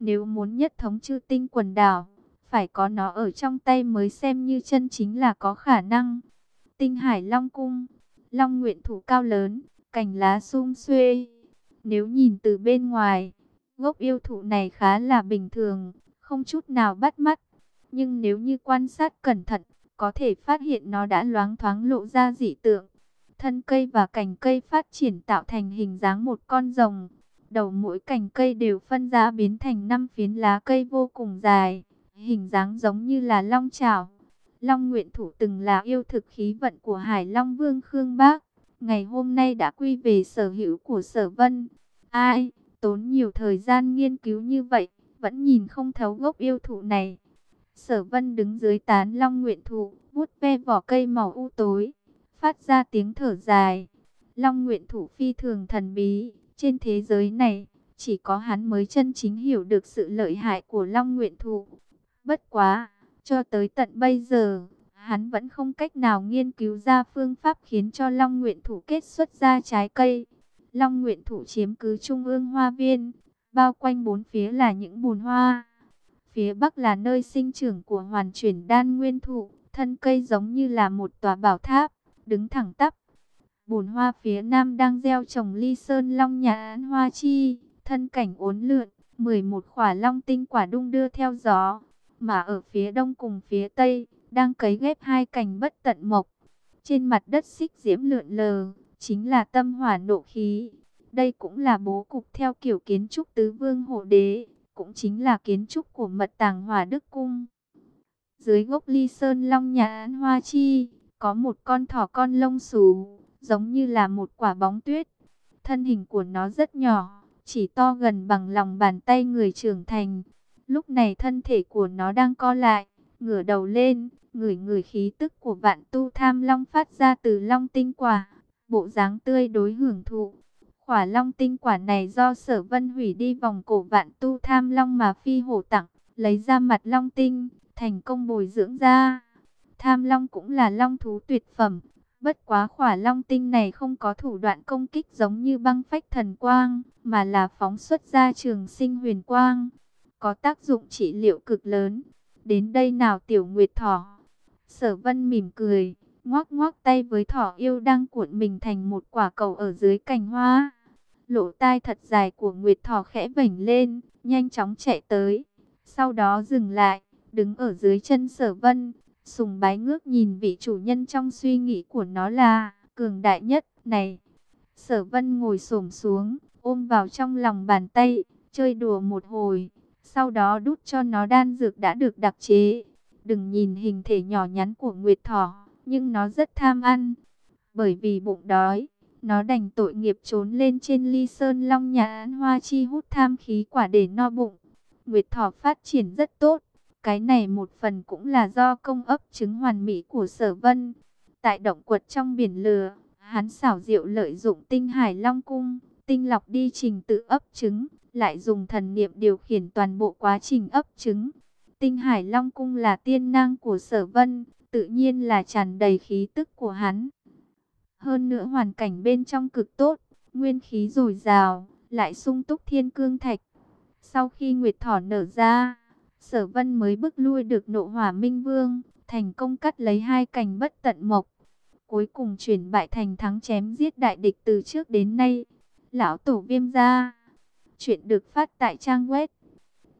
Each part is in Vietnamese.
Nếu muốn nhất thống chư tinh quần đảo, phải có nó ở trong tay mới xem như chân chính là có khả năng. Tinh Hải Long Cung, Long nguyện thủ cao lớn, cành lá sum xuê. Nếu nhìn từ bên ngoài, gốc yêu thụ này khá là bình thường, không chút nào bắt mắt. Nhưng nếu như quan sát cẩn thận, có thể phát hiện nó đã loáng thoáng lộ ra dị tượng. Thân cây và cành cây phát triển tạo thành hình dáng một con rồng. Đầu mỗi cành cây đều phân ra biến thành năm phiến lá cây vô cùng dài, hình dáng giống như là long chảo. Long Nguyện Thủ từng là yêu thực khí vận của Hải Long Vương Khương Bác, ngày hôm nay đã quy về sở hữu của Sở Vân. Ai, tốn nhiều thời gian nghiên cứu như vậy, vẫn nhìn không thấu gốc yêu thụ này. Sở Vân đứng dưới tán Long Nguyện Thụ, vuốt ve vỏ cây màu u tối, phát ra tiếng thở dài. Long Nguyện Thụ phi thường thần bí, trên thế giới này, chỉ có hắn mới chân chính hiểu được sự lợi hại của Long Nguyện Thụ. Bất quá, cho tới tận bây giờ, hắn vẫn không cách nào nghiên cứu ra phương pháp khiến cho Long Nguyện thụ kết xuất ra trái cây. Long Nguyện thụ chiếm cứ trung ương hoa viên, bao quanh bốn phía là những bùn hoa. Phía bắc là nơi sinh trưởng của hoàn chuyển đan nguyên thụ, thân cây giống như là một tòa bảo tháp, đứng thẳng tắp. Bùn hoa phía nam đang gieo trồng ly sơn long nhà án hoa chi, thân cảnh uốn lượn, 11 khỏa long tinh quả đung đưa theo gió. Mà ở phía đông cùng phía tây, đang cấy ghép hai cành bất tận mộc. Trên mặt đất xích diễm lượn lờ, chính là tâm hỏa nộ khí. Đây cũng là bố cục theo kiểu kiến trúc tứ vương hộ đế, cũng chính là kiến trúc của mật tàng hỏa đức cung. Dưới gốc ly sơn long nhà án hoa chi, có một con thỏ con lông xù, giống như là một quả bóng tuyết. Thân hình của nó rất nhỏ, chỉ to gần bằng lòng bàn tay người trưởng thành. Lúc này thân thể của nó đang co lại, ngửa đầu lên, ngửi người khí tức của vạn tu tham long phát ra từ long tinh quả, bộ dáng tươi đối hưởng thụ. Quả long tinh quả này do sở vân hủy đi vòng cổ vạn tu tham long mà phi hổ tặng, lấy ra mặt long tinh, thành công bồi dưỡng ra. Tham long cũng là long thú tuyệt phẩm, bất quá khỏa long tinh này không có thủ đoạn công kích giống như băng phách thần quang, mà là phóng xuất ra trường sinh huyền quang, có tác dụng trị liệu cực lớn. Đến đây nào tiểu nguyệt thỏ. Sở vân mỉm cười, ngoác ngoác tay với thỏ yêu đang cuộn mình thành một quả cầu ở dưới cành hoa. Lỗ tai thật dài của nguyệt thỏ khẽ vảnh lên, nhanh chóng chạy tới. Sau đó dừng lại, đứng ở dưới chân sở vân, sùng bái ngước nhìn vị chủ nhân trong suy nghĩ của nó là cường đại nhất này. Sở vân ngồi xổm xuống, ôm vào trong lòng bàn tay, chơi đùa một hồi, sau đó đút cho nó đan dược đã được đặc chế. Đừng nhìn hình thể nhỏ nhắn của Nguyệt Thỏ, nhưng nó rất tham ăn. Bởi vì bụng đói, nó đành tội nghiệp trốn lên trên ly sơn long nhà án hoa chi hút tham khí quả để no bụng. Nguyệt Thỏ phát triển rất tốt. Cái này một phần cũng là do công ấp trứng hoàn mỹ của sở vân. Tại động quật trong biển lửa, hắn xảo diệu lợi dụng tinh hải long cung, tinh lọc đi trình tự ấp trứng lại dùng thần niệm điều khiển toàn bộ quá trình ấp trứng. Tinh Hải Long Cung là tiên năng của sở vân, tự nhiên là tràn đầy khí tức của hắn. Hơn nữa hoàn cảnh bên trong cực tốt, nguyên khí dồi dào, lại sung túc thiên cương thạch. Sau khi Nguyệt Thỏ nở ra, sở vân mới bức lui được nộ hỏa minh vương, thành công cắt lấy hai cành bất tận mộc. Cuối cùng chuyển bại thành thắng chém giết đại địch từ trước đến nay. Lão tổ viêm gia Chuyện được phát tại trang web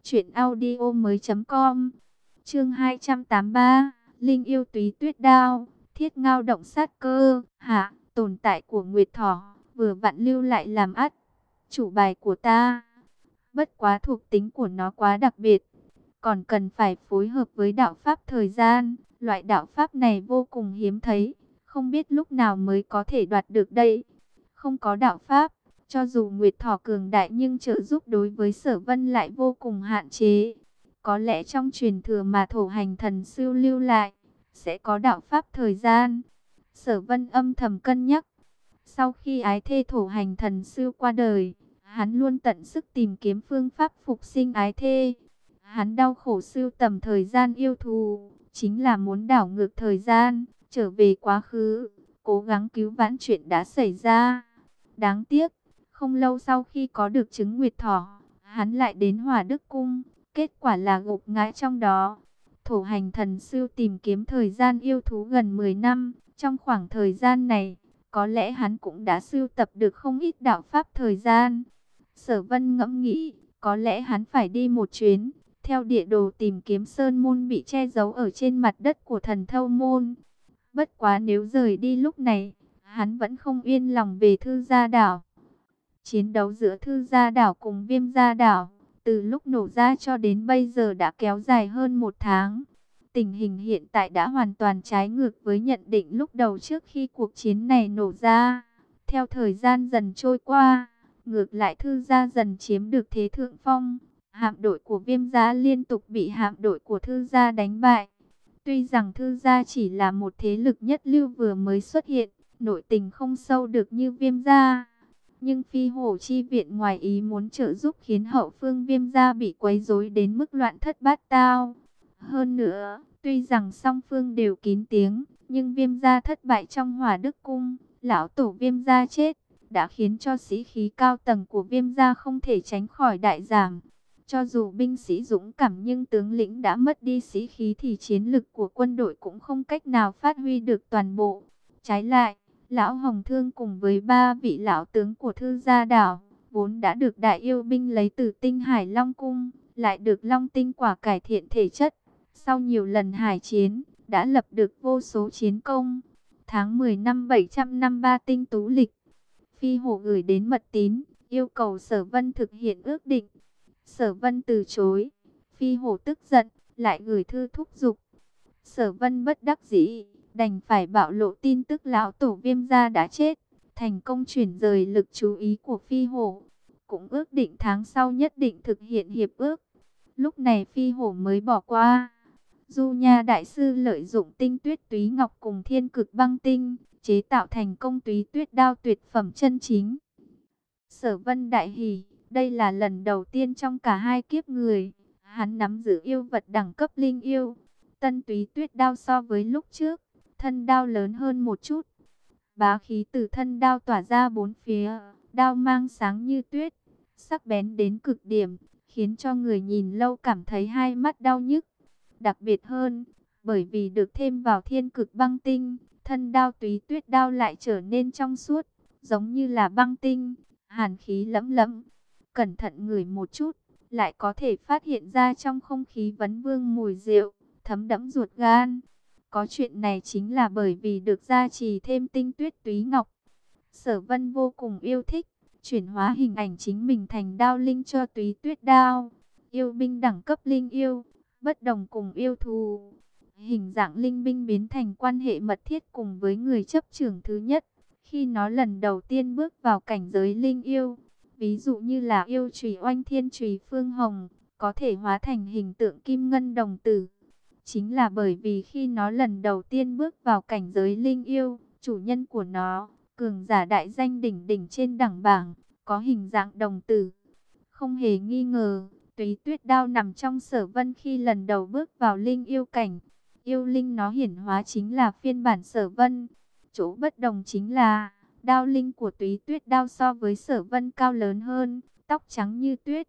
truyệnaudiomoi.com. Chương 283, Linh yêu túy tuyết đao, thiết ngao động sát cơ, hạ, tồn tại của Nguyệt Thỏ, vừa vặn lưu lại làm ắt. Chủ bài của ta. Bất quá thuộc tính của nó quá đặc biệt, còn cần phải phối hợp với đạo pháp thời gian, loại đạo pháp này vô cùng hiếm thấy, không biết lúc nào mới có thể đoạt được đây. Không có đạo pháp, cho dù Nguyệt Thỏ cường đại nhưng trợ giúp đối với sở vân lại vô cùng hạn chế. Có lẽ trong truyền thừa mà thổ hành thần siêu lưu lại, sẽ có đạo pháp thời gian. Sở vân âm thầm cân nhắc. Sau khi ái thê thổ hành thần siêu qua đời, hắn luôn tận sức tìm kiếm phương pháp phục sinh ái thê. Hắn đau khổ sưu tầm thời gian yêu thù, chính là muốn đảo ngược thời gian, trở về quá khứ, cố gắng cứu vãn chuyện đã xảy ra. Đáng tiếc, không lâu sau khi có được chứng nguyệt thỏ, hắn lại đến hòa Đức Cung, kết quả là gục ngã trong đó. Thổ hành thần sư tìm kiếm thời gian yêu thú gần 10 năm, trong khoảng thời gian này, có lẽ hắn cũng đã sưu tập được không ít đạo pháp thời gian. Sở vân ngẫm nghĩ, có lẽ hắn phải đi một chuyến, theo địa đồ tìm kiếm sơn môn bị che giấu ở trên mặt đất của thần thâu môn. Bất quá nếu rời đi lúc này, hắn vẫn không yên lòng về thư gia đảo. Chiến đấu giữa thư gia đảo cùng viêm gia đảo, từ lúc nổ ra cho đến bây giờ đã kéo dài hơn một tháng. Tình hình hiện tại đã hoàn toàn trái ngược với nhận định lúc đầu trước khi cuộc chiến này nổ ra. Theo thời gian dần trôi qua, ngược lại thư gia dần chiếm được thế thượng phong. Hạm đội của viêm gia liên tục bị hạm đội của thư gia đánh bại. Tuy rằng thư gia chỉ là một thế lực nhất lưu vừa mới xuất hiện, nội tình không sâu được như viêm gia. Nhưng phi hổ chi viện ngoài ý muốn trợ giúp khiến hậu phương viêm gia bị quấy rối đến mức loạn thất bát tao. Hơn nữa, tuy rằng song phương đều kín tiếng, nhưng viêm gia thất bại trong hỏa đức cung, lão tổ viêm gia chết, đã khiến cho sĩ khí cao tầng của viêm gia không thể tránh khỏi đại giảm. Cho dù binh sĩ dũng cảm nhưng tướng lĩnh đã mất đi sĩ khí thì chiến lực của quân đội cũng không cách nào phát huy được toàn bộ. Trái lại, Lão Hồng Thương cùng với ba vị lão tướng của thư gia đảo, vốn đã được đại yêu binh lấy từ tinh hải Long Cung, lại được Long Tinh quả cải thiện thể chất. Sau nhiều lần hải chiến, đã lập được vô số chiến công. Tháng 10 năm 753 tinh tú lịch, Phi Hổ gửi đến mật tín, yêu cầu Sở Vân thực hiện ước định. Sở Vân từ chối, Phi Hổ tức giận, lại gửi thư thúc giục. Sở Vân bất đắc dĩ, đành phải bạo lộ tin tức lão tổ viêm gia đã chết, thành công chuyển rời lực chú ý của phi hổ. Cũng ước định tháng sau nhất định thực hiện hiệp ước. Lúc này phi hổ mới bỏ qua. Du Nha Đại Sư lợi dụng tinh tuyết túy ngọc cùng thiên cực băng tinh, chế tạo thành công túy tuyết đao tuyệt phẩm chân chính. Sở Vân Đại hỉ đây là lần đầu tiên trong cả hai kiếp người, hắn nắm giữ yêu vật đẳng cấp linh yêu. Tân túy tuyết đao so với lúc trước, thân đao lớn hơn một chút. Bá khí từ thân đao tỏa ra bốn phía, đao mang sáng như tuyết, sắc bén đến cực điểm, khiến cho người nhìn lâu cảm thấy hai mắt đau nhức. Đặc biệt hơn, bởi vì được thêm vào thiên cực băng tinh, thân đao túy tuyết đao lại trở nên trong suốt, giống như là băng tinh, hàn khí lẫm lẫm. Cẩn thận ngửi một chút, lại có thể phát hiện ra trong không khí vấn vương mùi rượu, thấm đẫm ruột gan. Có chuyện này chính là bởi vì được gia trì thêm tinh tuyết túy ngọc. Sở vân vô cùng yêu thích, chuyển hóa hình ảnh chính mình thành đao linh cho túy tuyết đao. Yêu binh đẳng cấp linh yêu, bất đồng cùng yêu thù. Hình dạng linh binh biến thành quan hệ mật thiết cùng với người chấp trưởng thứ nhất. Khi nó lần đầu tiên bước vào cảnh giới linh yêu, ví dụ như là yêu trùy oanh thiên trùy phương hồng, có thể hóa thành hình tượng kim ngân đồng tử Chính là bởi vì khi nó lần đầu tiên bước vào cảnh giới linh yêu, chủ nhân của nó, cường giả đại danh đỉnh đỉnh trên đẳng bảng, có hình dạng đồng tử. Không hề nghi ngờ, túy tuyết đao nằm trong sở vân khi lần đầu bước vào linh yêu cảnh. Yêu linh nó hiển hóa chính là phiên bản sở vân. Chỗ bất đồng chính là, đao linh của túy tuyết đao so với sở vân cao lớn hơn, tóc trắng như tuyết,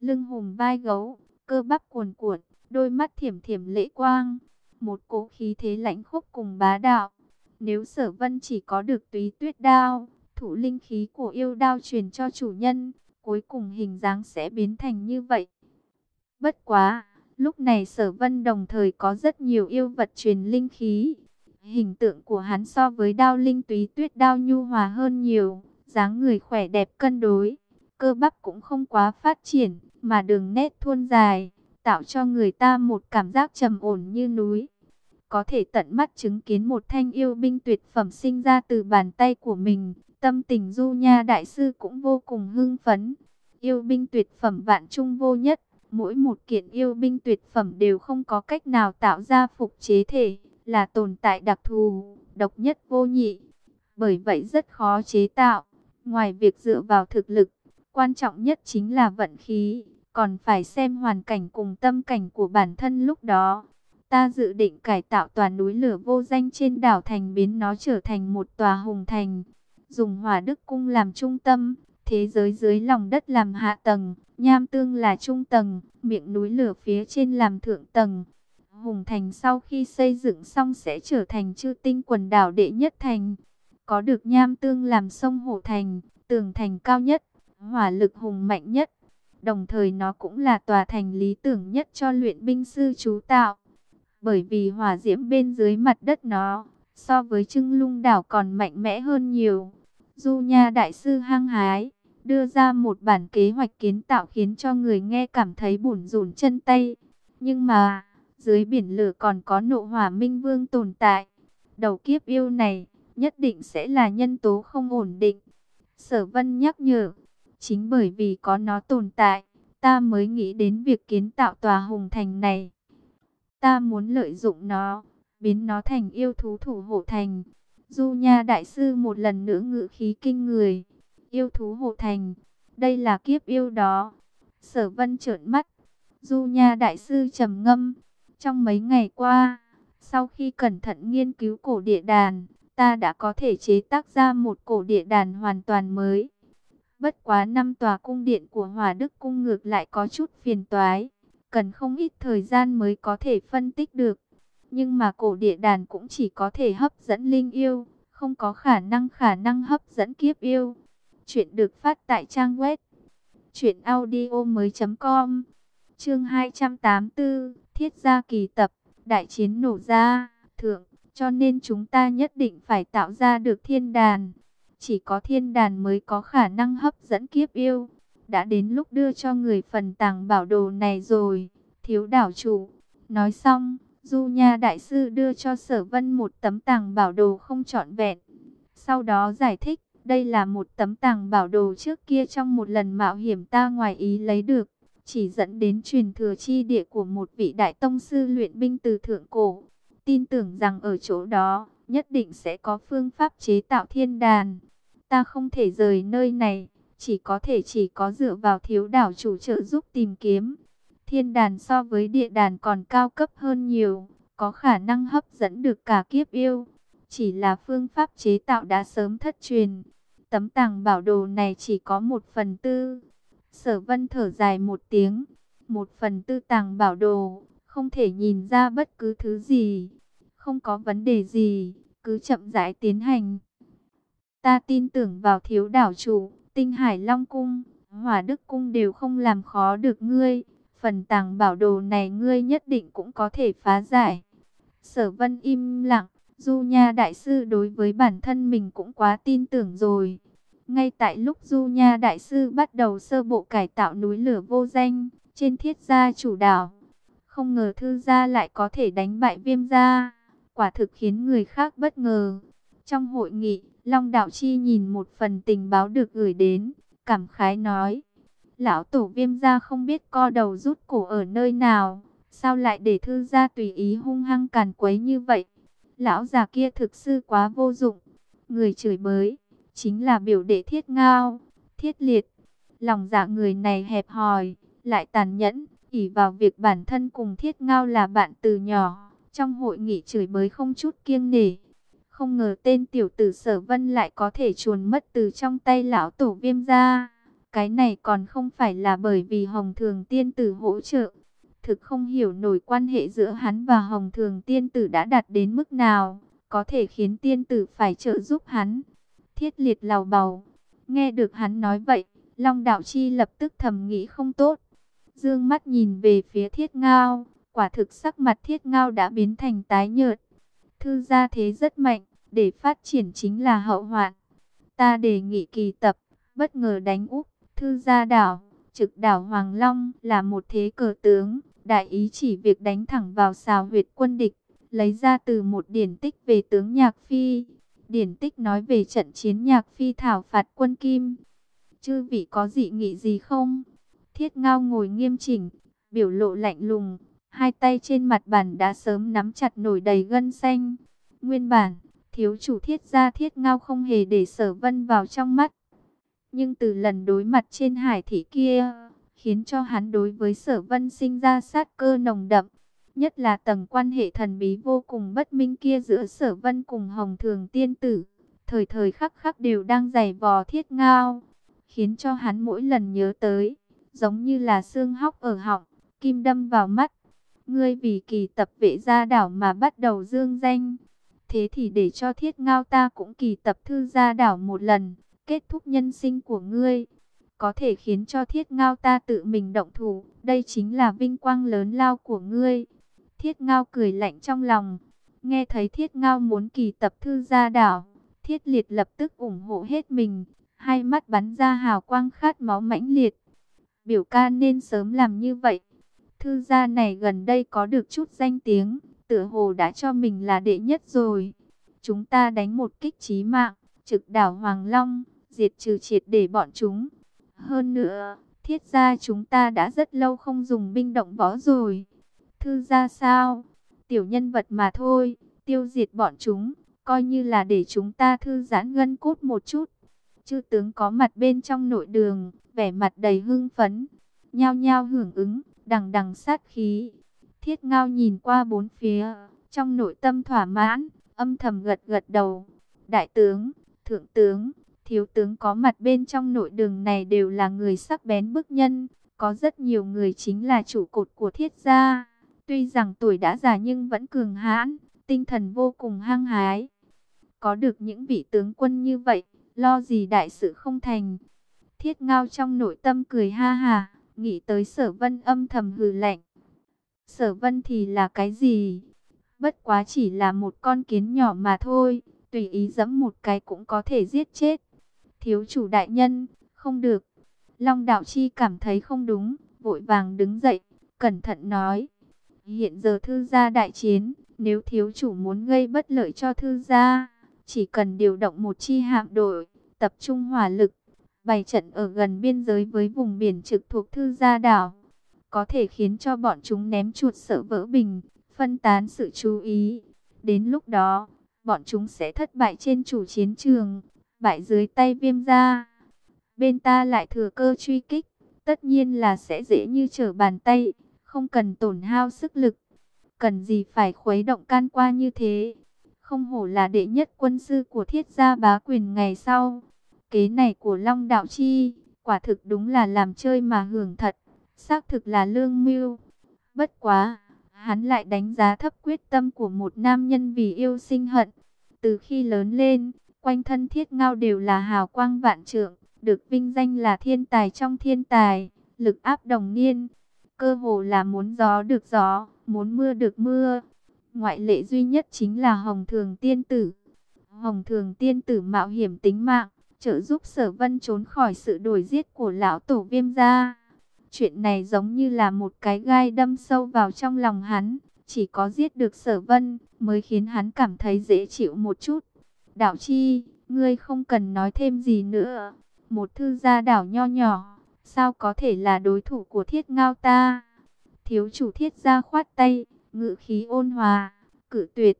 lưng hùm vai gấu, cơ bắp cuồn cuộn, đôi mắt thiểm thiểm lệ quang, một cỗ khí thế lãnh khốc cùng bá đạo. Nếu sở vân chỉ có được túy tuyết đao, thủ linh khí của yêu đao truyền cho chủ nhân, cuối cùng hình dáng sẽ biến thành như vậy. Bất quá, lúc này sở vân đồng thời có rất nhiều yêu vật truyền linh khí. Hình tượng của hắn so với đao linh túy tuyết đao nhu hòa hơn nhiều, dáng người khỏe đẹp cân đối, cơ bắp cũng không quá phát triển, mà đường nét thuôn dài tạo cho người ta một cảm giác trầm ổn như núi. Có thể tận mắt chứng kiến một thanh yêu binh tuyệt phẩm sinh ra từ bàn tay của mình, tâm tình du nha đại sư cũng vô cùng hưng phấn. Yêu binh tuyệt phẩm vạn trung vô nhất, mỗi một kiện yêu binh tuyệt phẩm đều không có cách nào tạo ra phục chế thể, là tồn tại đặc thù, độc nhất vô nhị. Bởi vậy rất khó chế tạo, ngoài việc dựa vào thực lực, quan trọng nhất chính là vận khí còn phải xem hoàn cảnh cùng tâm cảnh của bản thân lúc đó. Ta dự định cải tạo tòa núi lửa vô danh trên đảo thành biến nó trở thành một tòa hùng thành, dùng hỏa đức cung làm trung tâm, Thế giới dưới lòng đất làm hạ tầng, nham tương là trung tầng, miệng núi lửa phía trên làm thượng tầng. Hùng Thành sau khi xây dựng xong sẽ trở thành chư tinh quần đảo đệ nhất thành. Có được nham tương làm sông Hổ Thành, tường thành cao nhất, hỏa lực hùng mạnh nhất. Đồng thời nó cũng là tòa thành lý tưởng nhất cho luyện binh sư chú tạo. Bởi vì hỏa diễm bên dưới mặt đất nó, so với trưng lung đảo còn mạnh mẽ hơn nhiều. Du Nha Đại Sư hăng hái, đưa ra một bản kế hoạch kiến tạo khiến cho người nghe cảm thấy bủn rủn chân tay. Nhưng mà, dưới biển lửa còn có nộ hỏa minh vương tồn tại. Đầu kiếp yêu này, nhất định sẽ là nhân tố không ổn định. Sở vân nhắc nhở, chính bởi vì có nó tồn tại, ta mới nghĩ đến việc kiến tạo tòa hùng thành này. Ta muốn lợi dụng nó, biến nó thành yêu thú thủ hộ thành. Du Nha Đại Sư một lần nữa ngự khí kinh người. Yêu thú hộ thành, đây là kiếp yêu đó. Sở vân trợn mắt. Du Nha Đại Sư trầm ngâm. Trong mấy ngày qua, sau khi cẩn thận nghiên cứu cổ địa đàn, ta đã có thể chế tác ra một cổ địa đàn hoàn toàn mới. Bất quá năm tòa cung điện của Hòa Đức Cung ngược lại có chút phiền toái, cần không ít thời gian mới có thể phân tích được. Nhưng mà cổ địa đàn cũng chỉ có thể hấp dẫn linh yêu, không có khả năng khả năng hấp dẫn kiếp yêu. Chuyện được phát tại trang web truyệnaudiomoi.com. Chương 284, Thiết gia kỳ tập, đại chiến nổ ra, thượng, cho nên chúng ta nhất định phải tạo ra được thiên đàn. Chỉ có thiên đàn mới có khả năng hấp dẫn kiếp yêu. Đã đến lúc đưa cho người phần tàng bảo đồ này rồi, thiếu đảo chủ. Nói xong, Du Nha Đại Sư đưa cho Sở Vân một tấm tàng bảo đồ không trọn vẹn. Sau đó giải thích, đây là một tấm tàng bảo đồ trước kia trong một lần mạo hiểm ta ngoài ý lấy được. Chỉ dẫn đến truyền thừa chi địa của một vị đại tông sư luyện binh từ thượng cổ. Tin tưởng rằng ở chỗ đó, nhất định sẽ có phương pháp chế tạo thiên đàn. Ta không thể rời nơi này, chỉ có thể chỉ có dựa vào thiếu đảo chủ trợ giúp tìm kiếm. Thiên đàn so với địa đàn còn cao cấp hơn nhiều, có khả năng hấp dẫn được cả kiếp yêu. Chỉ là phương pháp chế tạo đã sớm thất truyền. Tấm tàng bảo đồ này chỉ có một phần tư. Sở vân thở dài một tiếng. Một phần tư tàng bảo đồ, không thể nhìn ra bất cứ thứ gì. Không có vấn đề gì, cứ chậm rãi tiến hành. Ta tin tưởng vào thiếu đảo chủ, tinh hải long cung, hỏa đức cung đều không làm khó được ngươi. Phần tàng bảo đồ này ngươi nhất định cũng có thể phá giải. Sở vân im lặng, Du Nha Đại Sư đối với bản thân mình cũng quá tin tưởng rồi. Ngay tại lúc Du Nha Đại Sư bắt đầu sơ bộ cải tạo núi lửa vô danh, trên thiết gia chủ đảo. Không ngờ thư gia lại có thể đánh bại viêm gia, quả thực khiến người khác bất ngờ. Trong hội nghị, Long Đạo Chi nhìn một phần tình báo được gửi đến, cảm khái nói. Lão tổ viêm gia không biết co đầu rút cổ ở nơi nào, sao lại để thư gia tùy ý hung hăng càn quấy như vậy. Lão già kia thực sự quá vô dụng, người chửi bới, chính là biểu đệ thiết ngao, thiết liệt. Lòng dạ người này hẹp hòi, lại tàn nhẫn, ỉ vào việc bản thân cùng thiết ngao là bạn từ nhỏ, trong hội nghị chửi bới không chút kiêng nể. Không ngờ tên tiểu tử sở vân lại có thể chuồn mất từ trong tay lão tổ viêm ra. Cái này còn không phải là bởi vì Hồng Thường Tiên Tử hỗ trợ. Thực không hiểu nổi quan hệ giữa hắn và Hồng Thường Tiên Tử đã đạt đến mức nào, có thể khiến Tiên Tử phải trợ giúp hắn. Thiết liệt lào bầu, nghe được hắn nói vậy, Long Đạo Chi lập tức thầm nghĩ không tốt. Dương mắt nhìn về phía thiết ngao, quả thực sắc mặt thiết ngao đã biến thành tái nhợt. Thư gia thế rất mạnh, để phát triển chính là hậu hoạn. Ta đề nghị kỳ tập, bất ngờ đánh úp Thư gia đảo, trực đảo Hoàng Long là một thế cờ tướng, đại ý chỉ việc đánh thẳng vào xào huyệt quân địch, lấy ra từ một điển tích về tướng Nhạc Phi. Điển tích nói về trận chiến Nhạc Phi thảo phạt quân Kim. Chư vị có dị nghị gì không? Thiết ngao ngồi nghiêm chỉnh, biểu lộ lạnh lùng, hai tay trên mặt bàn đã sớm nắm chặt nổi đầy gân xanh. Nguyên bản, thiếu chủ thiết gia thiết ngao không hề để sở vân vào trong mắt. Nhưng từ lần đối mặt trên hải thị kia, khiến cho hắn đối với sở vân sinh ra sát cơ nồng đậm. Nhất là tầng quan hệ thần bí vô cùng bất minh kia giữa sở vân cùng hồng thường tiên tử. Thời thời khắc khắc đều đang giày vò thiết ngao. khiến cho hắn mỗi lần nhớ tới, giống như là xương hóc ở họng, kim đâm vào mắt. Ngươi vì kỳ tập vệ gia đảo mà bắt đầu dương danh. Thế thì để cho thiết ngao ta cũng kỳ tập thư gia đảo một lần, kết thúc nhân sinh của ngươi. Có thể khiến cho thiết ngao ta tự mình động thủ, đây chính là vinh quang lớn lao của ngươi. Thiết ngao cười lạnh trong lòng, nghe thấy thiết ngao muốn kỳ tập thư gia đảo. Thiết liệt lập tức ủng hộ hết mình, hai mắt bắn ra hào quang khát máu mãnh liệt. Biểu ca nên sớm làm như vậy. Thư gia này gần đây có được chút danh tiếng, tựa hồ đã cho mình là đệ nhất rồi. Chúng ta đánh một kích chí mạng, trực đảo Hoàng Long, diệt trừ triệt để bọn chúng. Hơn nữa, thiết gia chúng ta đã rất lâu không dùng binh động võ rồi. Thư gia sao? Tiểu nhân vật mà thôi, tiêu diệt bọn chúng, coi như là để chúng ta thư giãn gân cốt một chút. Chư tướng có mặt bên trong nội đường, vẻ mặt đầy hưng phấn, nhao nhao hưởng ứng, đằng đằng sát khí. Thiết ngao nhìn qua bốn phía, trong nội tâm thỏa mãn, âm thầm gật gật đầu. Đại tướng, thượng tướng, thiếu tướng có mặt bên trong nội đường này đều là người sắc bén bức nhân. Có rất nhiều người chính là chủ cột của thiết gia. Tuy rằng tuổi đã già nhưng vẫn cường hãn, tinh thần vô cùng hăng hái. Có được những vị tướng quân như vậy, lo gì đại sự không thành. Thiết ngao trong nội tâm cười ha hà, nghĩ tới sở vân âm thầm hừ lạnh. Sở vân thì là cái gì? Bất quá chỉ là một con kiến nhỏ mà thôi, tùy ý dẫm một cái cũng có thể giết chết. Thiếu chủ đại nhân, không được. Long đạo chi cảm thấy không đúng, vội vàng đứng dậy, cẩn thận nói. Hiện giờ thư gia đại chiến, nếu thiếu chủ muốn gây bất lợi cho thư gia, chỉ cần điều động một chi hạm đội, tập trung hỏa lực, bày trận ở gần biên giới với vùng biển trực thuộc thư gia đảo, có thể khiến cho bọn chúng ném chuột sợ vỡ bình, phân tán sự chú ý. Đến lúc đó, bọn chúng sẽ thất bại trên chủ chiến trường, bại dưới tay viêm gia. Bên ta lại thừa cơ truy kích, tất nhiên là sẽ dễ như trở bàn tay, không cần tổn hao sức lực. Cần gì phải khuấy động can qua như thế. Không hổ là đệ nhất quân sư của thiết gia bá quyền ngày sau. Kế này của Long Đạo Chi, quả thực đúng là làm chơi mà hưởng thật. Xác thực là lương mưu. Bất quá, hắn lại đánh giá thấp quyết tâm của một nam nhân vì yêu sinh hận. Từ khi lớn lên, quanh thân thiết ngao đều là hào quang vạn trượng, được vinh danh là thiên tài trong thiên tài, lực áp đồng niên. Cơ hồ là muốn gió được gió, muốn mưa được mưa. Ngoại lệ duy nhất chính là Hồng Thường Tiên Tử. Hồng Thường Tiên Tử mạo hiểm tính mạng, trợ giúp sở vân trốn khỏi sự đuổi giết của lão tổ viêm gia. Chuyện này giống như là một cái gai đâm sâu vào trong lòng hắn. Chỉ có giết được sở vân mới khiến hắn cảm thấy dễ chịu một chút. Đạo chi, ngươi không cần nói thêm gì nữa. Một thư gia đảo nho nhỏ, sao có thể là đối thủ của thiết ngao ta? Thiếu chủ thiết ra khoát tay, ngự khí ôn hòa, cử tuyệt.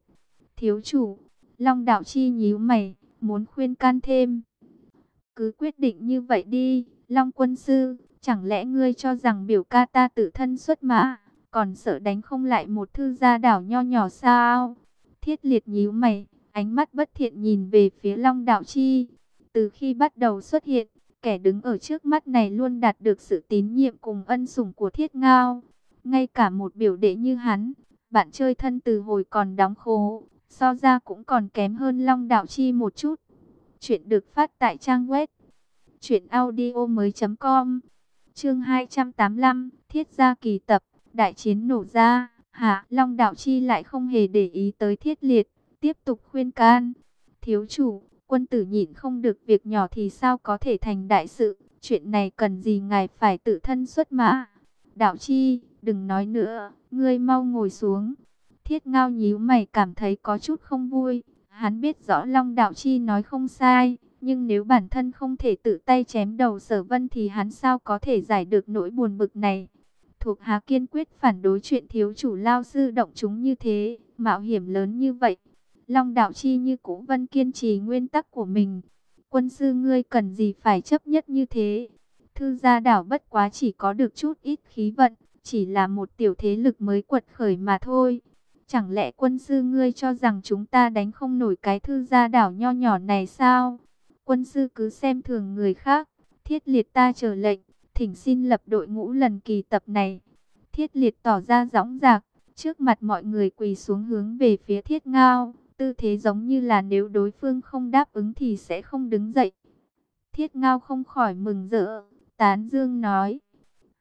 Thiếu chủ, Long đạo chi nhíu mày, muốn khuyên can thêm. Cứ quyết định như vậy đi, Long quân sư, chẳng lẽ ngươi cho rằng biểu ca ta tự thân xuất mã, còn sợ đánh không lại một thư gia đảo nho nhỏ sao? Thiết liệt nhíu mày, ánh mắt bất thiện nhìn về phía Long đạo chi. Từ khi bắt đầu xuất hiện, kẻ đứng ở trước mắt này luôn đạt được sự tín nhiệm cùng ân sủng của thiết ngao. Ngay cả một biểu đệ như hắn, bạn chơi thân từ hồi còn đóng khố, so ra cũng còn kém hơn Long Đạo Chi một chút. Chuyện được phát tại trang web truyệnaudiomoi.com. Chương 285, Thiết gia kỳ tập, đại chiến nổ ra, Hạ Long Đạo Chi lại không hề để ý tới Thiết Liệt, tiếp tục khuyên can. Thiếu chủ, quân tử nhịn không được việc nhỏ thì sao có thể thành đại sự, chuyện này cần gì ngài phải tự thân xuất mã. Đạo Chi, đừng nói nữa, ngươi mau ngồi xuống. Thiết ngao nhíu mày cảm thấy có chút không vui. Hắn biết rõ Long Đạo Chi nói không sai, nhưng nếu bản thân không thể tự tay chém đầu sở vân thì hắn sao có thể giải được nỗi buồn bực này. Thuộc Hà kiên quyết phản đối chuyện thiếu chủ lao sư động chúng như thế, mạo hiểm lớn như vậy. Long Đạo Chi như cũ vân kiên trì nguyên tắc của mình. Quân sư ngươi cần gì phải chấp nhất như thế. Thư gia đảo bất quá chỉ có được chút ít khí vận, chỉ là một tiểu thế lực mới quật khởi mà thôi. Chẳng lẽ quân sư ngươi cho rằng chúng ta đánh không nổi cái thư gia đảo nho nhỏ này sao? Quân sư cứ xem thường người khác, Thiết liệt ta chờ lệnh, thỉnh xin lập đội ngũ lần kỳ tập này. Thiết liệt tỏ ra dõng dạc, trước mặt mọi người quỳ xuống hướng về phía thiết ngao, tư thế giống như là nếu đối phương không đáp ứng thì sẽ không đứng dậy. Thiết ngao không khỏi mừng rỡ, tán dương nói,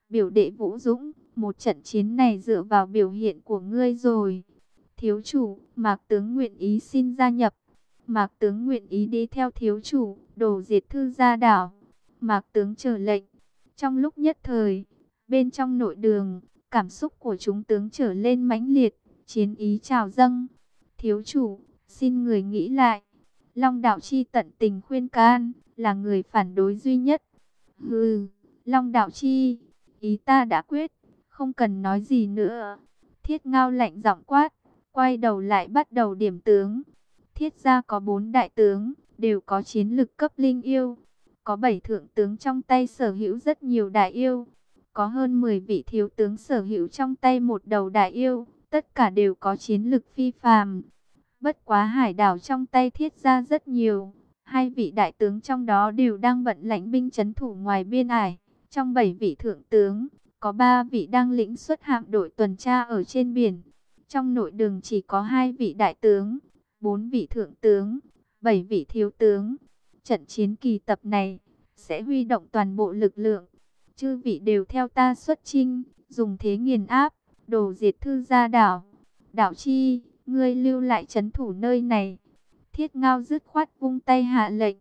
biểu đệ Vũ Dũng, một trận chiến này dựa vào biểu hiện của ngươi rồi. Thiếu chủ, Mạc Tướng nguyện ý xin gia nhập. Mạc Tướng nguyện ý đi theo thiếu chủ, đổ diệt thư gia đảo. Mạc Tướng chờ lệnh. Trong lúc nhất thời, bên trong nội đường, cảm xúc của chúng tướng trở lên mãnh liệt, chiến ý trào dâng. Thiếu chủ, xin người nghĩ lại. Long đạo chi tận tình khuyên can, là người phản đối duy nhất. Hừ, Long đạo chi, ý ta đã quyết, không cần nói gì nữa. Thiết ngao lạnh giọng quát, quay đầu lại bắt đầu điểm tướng. Thiết gia có bốn đại tướng, đều có chiến lực cấp linh yêu. Có bảy thượng tướng trong tay sở hữu rất nhiều đại yêu. Có hơn 10 vị thiếu tướng sở hữu trong tay một đầu đại yêu. Tất cả đều có chiến lực phi phàm. Bất quá hải đảo trong tay thiết ra rất nhiều. Hai vị đại tướng trong đó đều đang vận lãnh binh chấn thủ ngoài biên ải. Trong bảy vị thượng tướng, có ba vị đang lĩnh xuất hạm đội tuần tra ở trên biển. Trong nội đường chỉ có hai vị đại tướng, bốn vị thượng tướng, bảy vị thiếu tướng. Trận chiến kỳ tập này sẽ huy động toàn bộ lực lượng. Chư vị đều theo ta xuất chinh, dùng thế nghiền áp, đồ diệt thư gia đảo. Đảo chi, ngươi lưu lại chấn thủ nơi này. Thiết ngao dứt khoát vung tay hạ lệnh.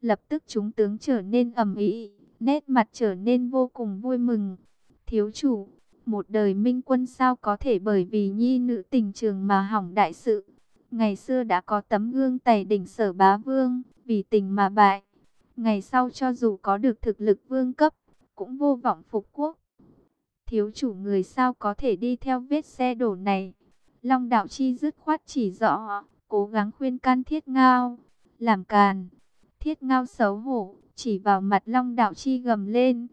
Lập tức chúng tướng trở nên ầm ĩ, nét mặt trở nên vô cùng vui mừng. Thiếu chủ, một đời minh quân sao có thể bởi vì nhi nữ tình trường mà hỏng đại sự. Ngày xưa đã có tấm gương tài đỉnh sở bá vương, vì tình mà bại. Ngày sau cho dù có được thực lực vương cấp, cũng vô vọng phục quốc. Thiếu chủ người sao có thể đi theo vết xe đổ này. Long đạo chi dứt khoát chỉ rõ, cố gắng khuyên can thiết ngao, làm càn. Thiết ngao xấu hổ, chỉ vào mặt long đạo chi gầm lên.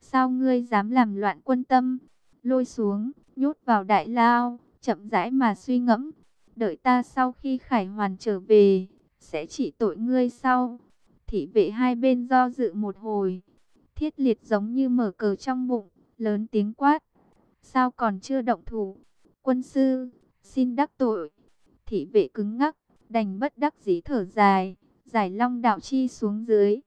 Sao ngươi dám làm loạn quân tâm? Lôi xuống, nhốt vào đại lao, chậm rãi mà suy ngẫm. Đợi ta sau khi khải hoàn trở về, sẽ chỉ tội ngươi sau. Thị vệ hai bên do dự một hồi. Thiết liệt giống như mở cờ trong bụng, lớn tiếng quát. Sao còn chưa động thủ? Quân sư, xin đắc tội. Thị vệ cứng ngắc, đành bất đắc dĩ thở dài, giải long đạo chi xuống dưới.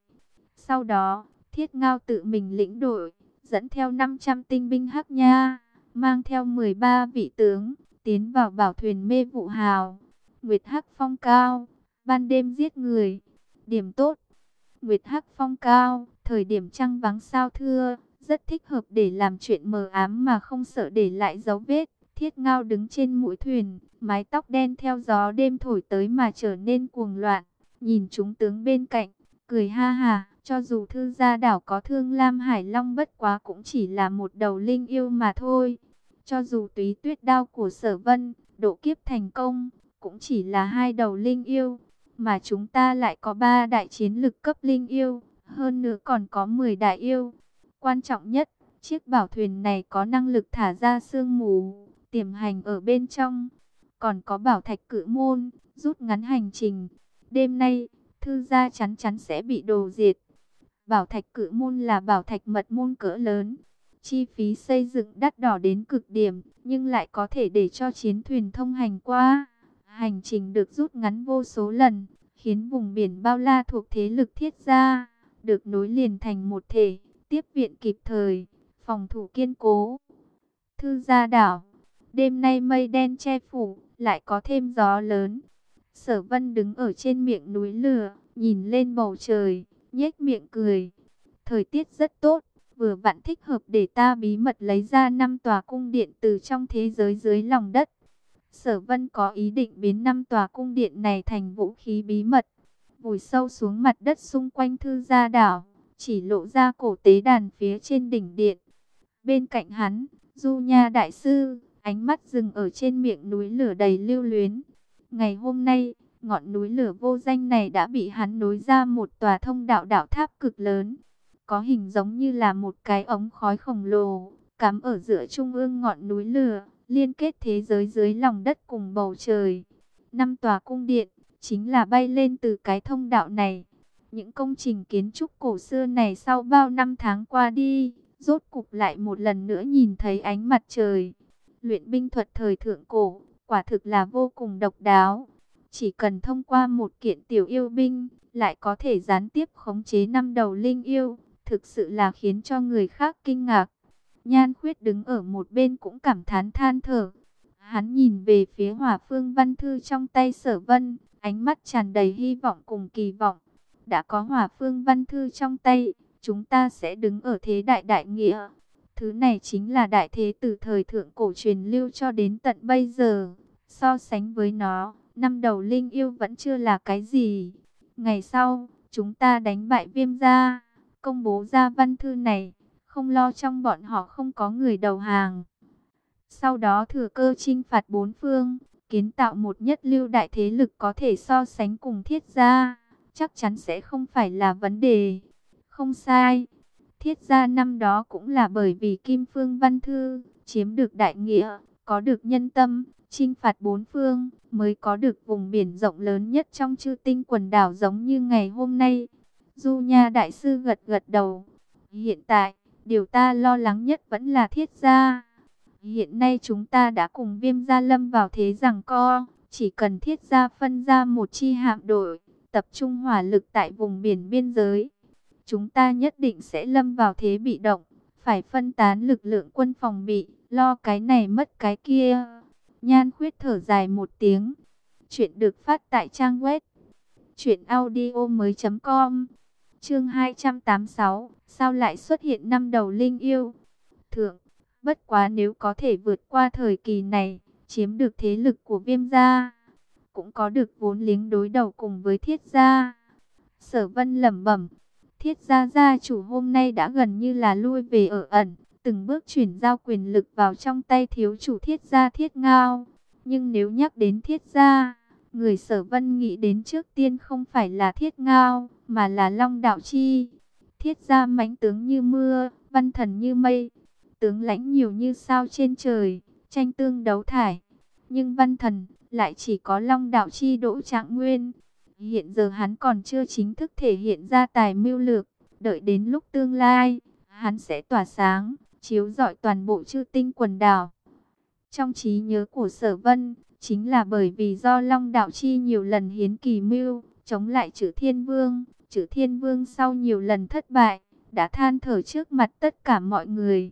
Sau đó, Thiết Ngao tự mình lĩnh đội, dẫn theo 500 tinh binh Hắc Nha, mang theo 13 vị tướng, tiến vào bảo thuyền mê vụ hào. Nguyệt Hắc phong cao, ban đêm giết người. Điểm tốt. Nguyệt Hắc phong cao, thời điểm trăng vắng sao thưa, rất thích hợp để làm chuyện mờ ám mà không sợ để lại dấu vết. Thiết Ngao đứng trên mũi thuyền, mái tóc đen theo gió đêm thổi tới mà trở nên cuồng loạn. Nhìn chúng tướng bên cạnh, cười ha ha. Cho dù thư gia đảo có thương Lam Hải Long bất quá cũng chỉ là một đầu linh yêu mà thôi. Cho dù túy tuyết đao của sở vân, độ kiếp thành công, cũng chỉ là hai đầu linh yêu. Mà chúng ta lại có ba đại chiến lực cấp linh yêu, hơn nữa còn có 10 đại yêu. Quan trọng nhất, chiếc bảo thuyền này có năng lực thả ra sương mù, tiềm hành ở bên trong. Còn có bảo thạch cự môn, rút ngắn hành trình. Đêm nay, thư gia chắn chắn sẽ bị đồ diệt. Bảo thạch cự môn là bảo thạch mật môn cỡ lớn. Chi phí xây dựng đắt đỏ đến cực điểm, nhưng lại có thể để cho chiến thuyền thông hành qua. Hành trình được rút ngắn vô số lần, khiến vùng biển bao la thuộc thế lực thiết gia, được nối liền thành một thể, tiếp viện kịp thời, phòng thủ kiên cố. Thư gia đảo, đêm nay mây đen che phủ, lại có thêm gió lớn. Sở vân đứng ở trên miệng núi lửa, nhìn lên bầu trời nhếch miệng cười. Thời tiết rất tốt, vừa vặn thích hợp để ta bí mật lấy ra năm tòa cung điện từ trong thế giới dưới lòng đất. Sở Vân có ý định biến năm tòa cung điện này thành vũ khí bí mật, vùi sâu xuống mặt đất xung quanh thư gia đảo, chỉ lộ ra cổ tế đàn phía trên đỉnh điện. Bên cạnh hắn, Du Nha đại sư, ánh mắt dừng ở trên miệng núi lửa đầy lưu luyến. Ngày hôm nay, ngọn núi lửa vô danh này đã bị hắn nối ra một tòa thông đạo đạo tháp cực lớn. Có hình giống như là một cái ống khói khổng lồ, cắm ở giữa trung ương ngọn núi lửa, liên kết thế giới dưới lòng đất cùng bầu trời. Năm tòa cung điện, chính là bay lên từ cái thông đạo này. Những công trình kiến trúc cổ xưa này sau bao năm tháng qua đi, rốt cục lại một lần nữa nhìn thấy ánh mặt trời. Luyện binh thuật thời thượng cổ, quả thực là vô cùng độc đáo. Chỉ cần thông qua một kiện tiểu yêu binh, lại có thể gián tiếp khống chế năm đầu linh yêu, thực sự là khiến cho người khác kinh ngạc. Nhan khuyết đứng ở một bên cũng cảm thán than thở. Hắn nhìn về phía hỏa phương văn thư trong tay sở vân, ánh mắt tràn đầy hy vọng cùng kỳ vọng. Đã có hỏa phương văn thư trong tay, chúng ta sẽ đứng ở thế đại đại nghĩa. Thứ này chính là đại thế từ thời thượng cổ truyền lưu cho đến tận bây giờ. So sánh với nó, năm đầu linh yêu vẫn chưa là cái gì. Ngày sau, chúng ta đánh bại viêm gia, công bố ra văn thư này, không lo trong bọn họ không có người đầu hàng. Sau đó thừa cơ chinh phạt bốn phương, kiến tạo một nhất lưu đại thế lực có thể so sánh cùng thiết gia, chắc chắn sẽ không phải là vấn đề. Không sai, thiết gia năm đó cũng là bởi vì Kim Phương Văn Thư chiếm được đại nghĩa, có được nhân tâm, chinh phạt bốn phương, mới có được vùng biển rộng lớn nhất trong chư tinh quần đảo giống như ngày hôm nay. Du Nha Đại Sư gật gật đầu. Hiện tại, điều ta lo lắng nhất vẫn là thiết gia. Hiện nay chúng ta đã cùng viêm gia lâm vào thế rằng co, chỉ cần thiết gia phân ra một chi hạm đội, tập trung hỏa lực tại vùng biển biên giới. Chúng ta nhất định sẽ lâm vào thế bị động, phải phân tán lực lượng quân phòng bị, lo cái này mất cái kia. Nhan khuyết thở dài một tiếng. Chuyện được phát tại trang web truyệnaudiomoi.com. Chương 286, sao lại xuất hiện năm đầu linh yêu? Thượng, bất quá nếu có thể vượt qua thời kỳ này, chiếm được thế lực của Viêm gia, cũng có được vốn liếng đối đầu cùng với Thiết gia. Sở Vân lẩm bẩm, Thiết gia gia chủ hôm nay đã gần như là lui về ở ẩn, từng bước chuyển giao quyền lực vào trong tay thiếu chủ thiết gia thiết ngao. Nhưng nếu nhắc đến thiết gia, người sở vân nghĩ đến trước tiên không phải là thiết ngao, mà là long đạo chi. Thiết gia mãnh tướng như mưa, văn thần như mây, tướng lãnh nhiều như sao trên trời, tranh tương đấu thải. Nhưng văn thần lại chỉ có long đạo chi đỗ trạng nguyên. Hiện giờ hắn còn chưa chính thức thể hiện ra tài mưu lược, đợi đến lúc tương lai, hắn sẽ tỏa sáng chiếu rọi toàn bộ chư tinh quần đảo. Trong trí nhớ của sở vân, chính là bởi vì do Long Đạo Chi nhiều lần hiến kỳ mưu, chống lại chữ thiên vương, chữ thiên vương sau nhiều lần thất bại, đã than thở trước mặt tất cả mọi người.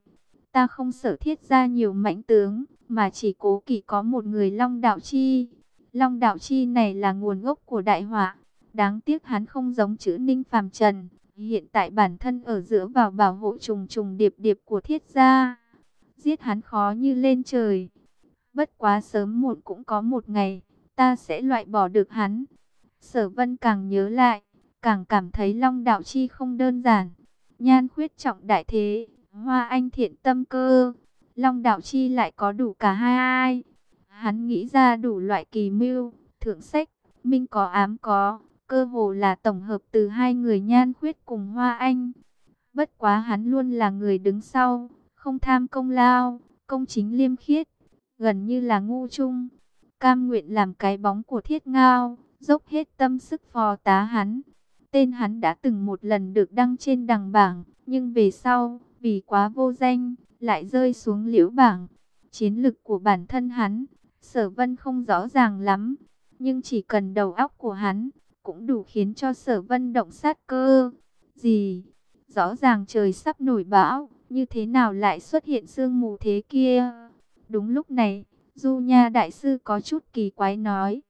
Ta không sở thiết ra nhiều mãnh tướng, mà chỉ cố kỳ có một người Long Đạo Chi. Long Đạo Chi này là nguồn gốc của đại họa, đáng tiếc hắn không giống chữ ninh phàm trần, Hiện tại bản thân ở giữa vào bảo hộ trùng trùng điệp điệp của thiết gia. Giết hắn khó như lên trời. Bất quá sớm muộn cũng có một ngày, ta sẽ loại bỏ được hắn. Sở vân càng nhớ lại, càng cảm thấy Long Đạo Chi không đơn giản. Nhan khuyết trọng đại thế, hoa anh thiện tâm cơ. Long Đạo Chi lại có đủ cả hai ai. Hắn nghĩ ra đủ loại kỳ mưu, thượng sách, minh có ám có, cơ hồ là tổng hợp từ hai người nhan khuyết cùng Hoa Anh. Bất quá hắn luôn là người đứng sau, không tham công lao, công chính liêm khiết, gần như là ngu trung. Cam nguyện làm cái bóng của thiết ngao, dốc hết tâm sức phò tá hắn. Tên hắn đã từng một lần được đăng trên đằng bảng, nhưng về sau, vì quá vô danh, lại rơi xuống liễu bảng. Chiến lực của bản thân hắn, sở vân không rõ ràng lắm, nhưng chỉ cần đầu óc của hắn, cũng đủ khiến cho sở vân động sát cơ. Gì? Rõ ràng trời sắp nổi bão, như thế nào lại xuất hiện sương mù thế kia? Đúng lúc này, Du Nha Đại Sư có chút kỳ quái nói.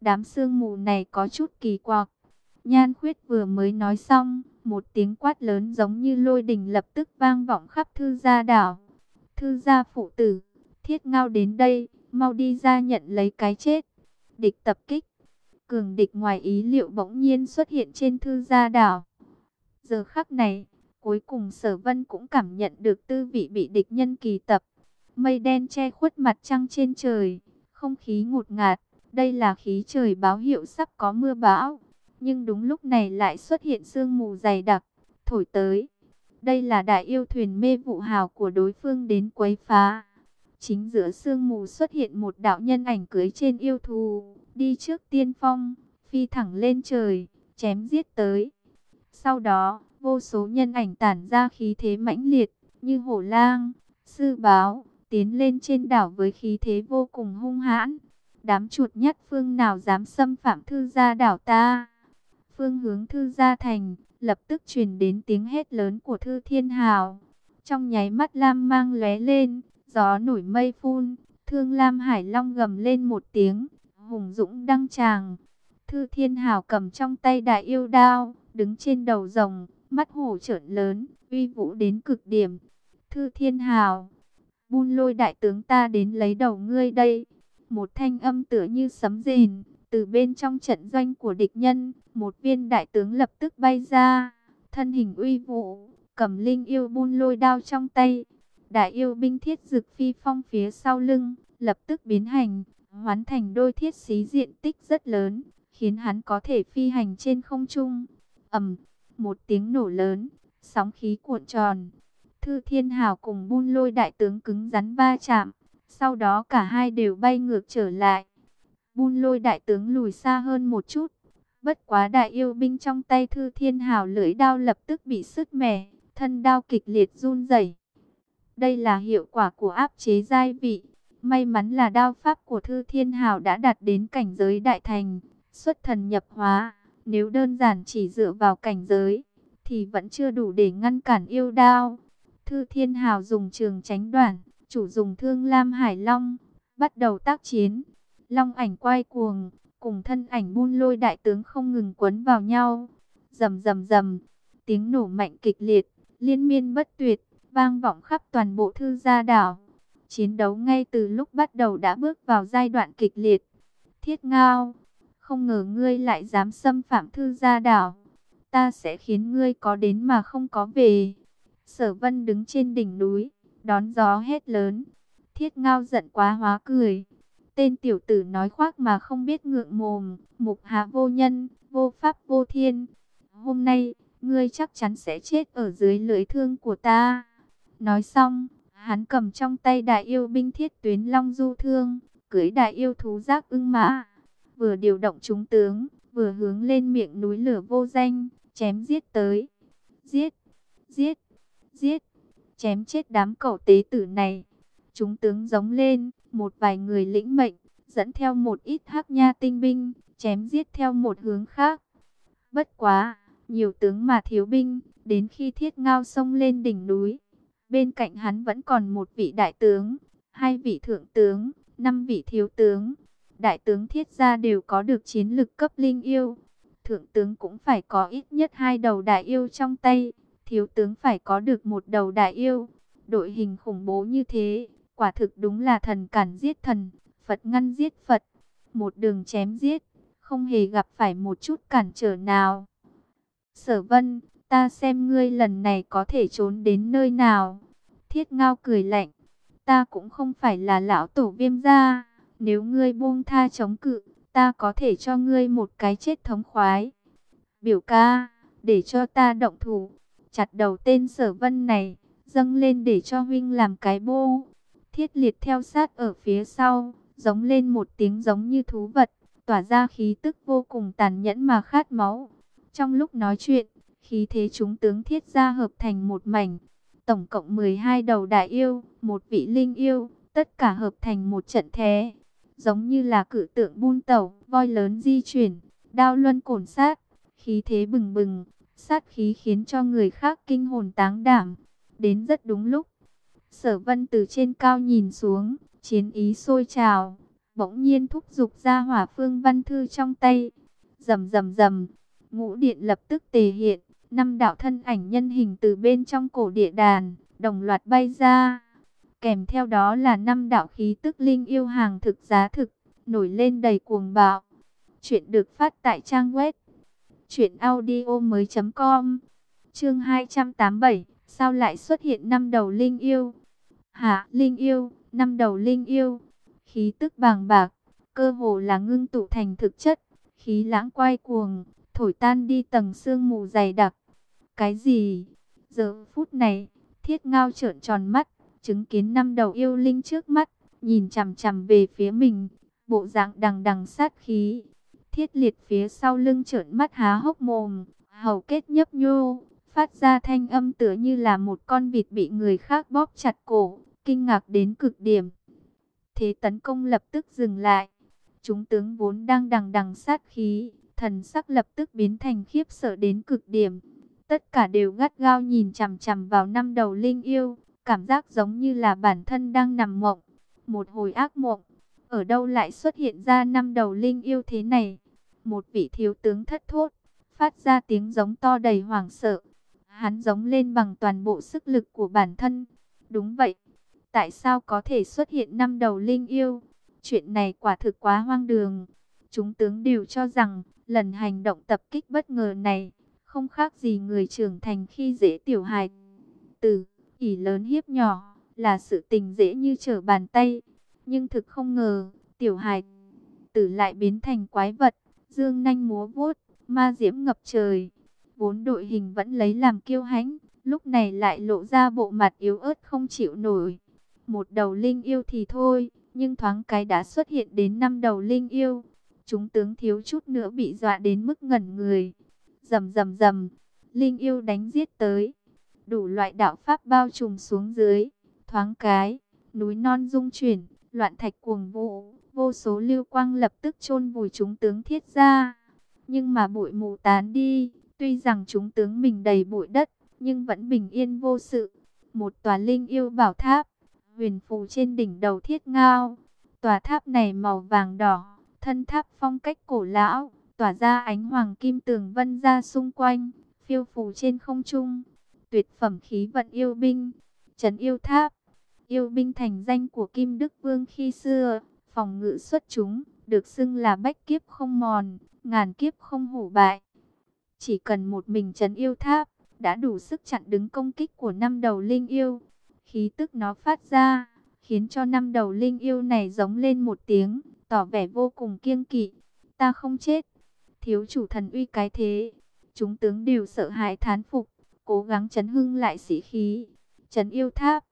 Đám sương mù này có chút kỳ quặc. Nhan khuyết vừa mới nói xong, một tiếng quát lớn giống như lôi đình lập tức vang vọng khắp thư gia đảo. Thư gia phụ tử, thiết ngao đến đây, mau đi ra nhận lấy cái chết. Địch tập kích, cường địch ngoài ý liệu bỗng nhiên xuất hiện trên thư gia đảo. Giờ khắc này, cuối cùng sở vân cũng cảm nhận được tư vị bị địch nhân kỳ tập. Mây đen che khuất mặt trăng trên trời, không khí ngột ngạt, đây là khí trời báo hiệu sắp có mưa bão. Nhưng đúng lúc này lại xuất hiện sương mù dày đặc, thổi tới. Đây là đại yêu thuyền mê vụ hào của đối phương đến quấy phá. Chính giữa sương mù xuất hiện một đạo nhân ảnh cưới trên yêu thù, đi trước tiên phong, phi thẳng lên trời, chém giết tới. Sau đó, vô số nhân ảnh tản ra khí thế mãnh liệt, như hổ lang, sư báo, tiến lên trên đảo với khí thế vô cùng hung hãn. Đám chuột nhất phương nào dám xâm phạm thư gia đảo ta. Phương hướng thư gia thành, lập tức truyền đến tiếng hét lớn của thư thiên hào. Trong nháy mắt lam mang lóe lên, gió nổi mây phun, thương lam hải long gầm lên một tiếng, hùng dũng đăng tràng. Thư thiên hào cầm trong tay đại yêu đao, đứng trên đầu rồng, mắt hổ trợn lớn, uy vũ đến cực điểm. Thư thiên hào, buôn lôi đại tướng ta đến lấy đầu ngươi đây. Một thanh âm tựa như sấm rền, từ bên trong trận doanh của địch nhân, một viên đại tướng lập tức bay ra, thân hình uy vũ, cầm linh yêu buôn lôi đao trong tay. Đại yêu binh thiết dực phi phong phía sau lưng, lập tức biến hành, hoán thành đôi thiết xí diện tích rất lớn, khiến hắn có thể phi hành trên không trung. ầm, một tiếng nổ lớn, sóng khí cuộn tròn. Thư Thiên Hào cùng buôn lôi đại tướng cứng rắn va chạm, sau đó cả hai đều bay ngược trở lại. Buôn lôi đại tướng lùi xa hơn một chút, bất quá đại yêu binh trong tay Thư Thiên Hào lưỡi đao lập tức bị sứt mẻ, thân đao kịch liệt run rẩy. Đây là hiệu quả của áp chế giai vị. May mắn là đao pháp của Thư Thiên Hào đã đạt đến cảnh giới đại thành, xuất thần nhập hóa. Nếu đơn giản chỉ dựa vào cảnh giới, thì vẫn chưa đủ để ngăn cản yêu đao. Thư Thiên Hào dùng trường tránh đoạn, chủ dùng thương Lam Hải Long, bắt đầu tác chiến. Long ảnh quay cuồng, cùng thân ảnh buôn lôi đại tướng không ngừng quấn vào nhau. Rầm rầm rầm, tiếng nổ mạnh kịch liệt, liên miên bất tuyệt, vang vọng khắp toàn bộ thư gia đảo. Chiến đấu ngay từ lúc bắt đầu đã bước vào giai đoạn kịch liệt. Thiết ngao, không ngờ ngươi lại dám xâm phạm thư gia đảo. Ta sẽ khiến ngươi có đến mà không có về. Sở vân đứng trên đỉnh núi, đón gió hét lớn. Thiết ngao giận quá hóa cười. Tên tiểu tử nói khoác mà không biết ngượng mồm, mục hạ vô nhân, vô pháp vô thiên. Hôm nay, ngươi chắc chắn sẽ chết ở dưới lưỡi thương của ta. Nói xong, hắn cầm trong tay đại yêu binh thiết tuyến long du thương, cưới đại yêu thú giác ưng mã, vừa điều động chúng tướng, vừa hướng lên miệng núi lửa vô danh, chém giết tới. Giết, giết, giết, chém chết đám cẩu tế tử này. Chúng tướng giống lên, một vài người lĩnh mệnh, dẫn theo một ít hắc nha tinh binh, chém giết theo một hướng khác. Bất quá, nhiều tướng mà thiếu binh, đến khi thiết ngao sông lên đỉnh núi. Bên cạnh hắn vẫn còn một vị đại tướng, hai vị thượng tướng, năm vị thiếu tướng. Đại tướng thiết gia đều có được chiến lực cấp linh yêu. Thượng tướng cũng phải có ít nhất hai đầu đại yêu trong tay. Thiếu tướng phải có được một đầu đại yêu. Đội hình khủng bố như thế, quả thực đúng là thần cản giết thần, Phật ngăn giết Phật. Một đường chém giết, không hề gặp phải một chút cản trở nào. Sở vân, ta xem ngươi lần này có thể trốn đến nơi nào. Thiết ngao cười lạnh, ta cũng không phải là lão tổ viêm gia, nếu ngươi buông tha chống cự, ta có thể cho ngươi một cái chết thống khoái. Biểu ca, để cho ta động thủ, chặt đầu tên sở vân này, dâng lên để cho huynh làm cái bô. Thiết liệt theo sát ở phía sau, giống lên một tiếng giống như thú vật, tỏa ra khí tức vô cùng tàn nhẫn mà khát máu. Trong lúc nói chuyện, khí thế chúng tướng thiết ra hợp thành một mảnh. Tổng cộng 12 đầu đại yêu, một vị linh yêu, tất cả hợp thành một trận thế. Giống như là cử tượng buôn tàu voi lớn di chuyển, đao luân cổn sát, khí thế bừng bừng, sát khí khiến cho người khác kinh hồn táng đảm. Đến rất đúng lúc, sở vân từ trên cao nhìn xuống, chiến ý sôi trào, bỗng nhiên thúc giục ra hỏa phương văn thư trong tay. Rầm rầm rầm, ngũ điện lập tức tề hiện, năm đạo thân ảnh nhân hình từ bên trong cổ địa đàn, đồng loạt bay ra. Kèm theo đó là năm đạo khí tức linh yêu hàng thực giá thực, nổi lên đầy cuồng bạo. Chuyện được phát tại trang web truyệnaudiomoi.com. Chương 287, sao lại xuất hiện năm đầu linh yêu? Hả, linh yêu, năm đầu linh yêu. Khí tức bàng bạc, cơ hồ là ngưng tụ thành thực chất, khí lãng quay cuồng, thổi tan đi tầng sương mù dày đặc. Cái gì? Giờ phút này, thiết ngao trợn tròn mắt, chứng kiến năm đầu yêu linh trước mắt, nhìn chằm chằm về phía mình, bộ dạng đằng đằng sát khí. Thiết liệt phía sau lưng trợn mắt há hốc mồm, hầu kết nhấp nhô, phát ra thanh âm tựa như là một con vịt bị người khác bóp chặt cổ, kinh ngạc đến cực điểm. Thế tấn công lập tức dừng lại. Chúng tướng vốn đang đằng đằng sát khí, thần sắc lập tức biến thành khiếp sợ đến cực điểm. Tất cả đều gắt gao nhìn chằm chằm vào năm đầu linh yêu, cảm giác giống như là bản thân đang nằm mộng. Một hồi ác mộng, ở đâu lại xuất hiện ra năm đầu linh yêu thế này? Một vị thiếu tướng thất thốt, phát ra tiếng giống to đầy hoảng sợ. Hắn giống lên bằng toàn bộ sức lực của bản thân. Đúng vậy, tại sao có thể xuất hiện năm đầu linh yêu? Chuyện này quả thực quá hoang đường. Chúng tướng đều cho rằng, lần hành động tập kích bất ngờ này, không khác gì người trưởng thành khi dễ tiểu hài. Từ, ỉ lớn hiếp nhỏ, là sự tình dễ như trở bàn tay. Nhưng thực không ngờ, tiểu hài tử lại biến thành quái vật, dương nanh múa vuốt, ma diễm ngập trời. Vốn đội hình vẫn lấy làm kiêu hãnh, lúc này lại lộ ra bộ mặt yếu ớt không chịu nổi. Một đầu linh yêu thì thôi, nhưng thoáng cái đã xuất hiện đến năm đầu linh yêu. Chúng tướng thiếu chút nữa bị dọa đến mức ngẩn người. Rầm rầm rầm, linh yêu đánh giết tới. Đủ loại đạo pháp bao trùm xuống dưới, thoáng cái, núi non rung chuyển, loạn thạch cuồng vũ, vô số lưu quang lập tức chôn vùi chúng tướng thiết ra. Nhưng mà bụi mù tán đi, tuy rằng chúng tướng mình đầy bụi đất, nhưng vẫn bình yên vô sự. Một tòa linh yêu bảo tháp, huyền phù trên đỉnh đầu thiết ngao. Tòa tháp này màu vàng đỏ, thân tháp phong cách cổ lão, tỏa ra ánh hoàng kim tường vân ra xung quanh, phiêu phù trên không trung. Tuyệt phẩm khí vận yêu binh, trấn yêu tháp, yêu binh thành danh của Kim Đức Vương khi xưa, phòng ngự xuất chúng, được xưng là bách kiếp không mòn, ngàn kiếp không hủ bại. Chỉ cần một mình trấn yêu tháp, đã đủ sức chặn đứng công kích của năm đầu linh yêu. Khí tức nó phát ra, khiến cho năm đầu linh yêu này giống lên một tiếng, tỏ vẻ vô cùng kiêng kỵ. Ta không chết, thiếu chủ thần uy cái thế. Chúng tướng đều sợ hãi thán phục, cố gắng chấn hưng lại sĩ khí. Trấn yêu tháp,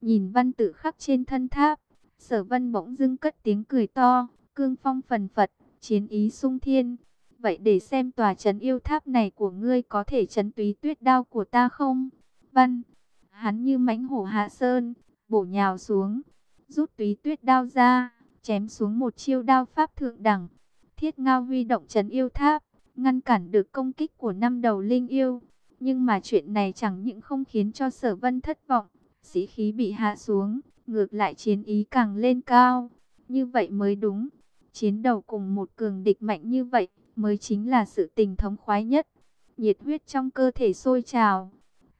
nhìn văn tự khắc trên thân tháp, sở vân bỗng dưng cất tiếng cười to, cương phong phần phật, chiến ý sung thiên. Vậy để xem tòa trấn yêu tháp này của ngươi có thể chấn túy tuyết đao của ta không? Văn, hắn như mãnh hổ hạ sơn, bổ nhào xuống, rút túy tuyết đao ra, chém xuống một chiêu đao pháp thượng đẳng. Thiết ngao huy động trấn yêu tháp, ngăn cản được công kích của năm đầu linh yêu. Nhưng mà chuyện này chẳng những không khiến cho sở vân thất vọng, sĩ khí bị hạ xuống, ngược lại chiến ý càng lên cao. Như vậy mới đúng, chiến đầu cùng một cường địch mạnh như vậy mới chính là sự tình thống khoái nhất. Nhiệt huyết trong cơ thể sôi trào.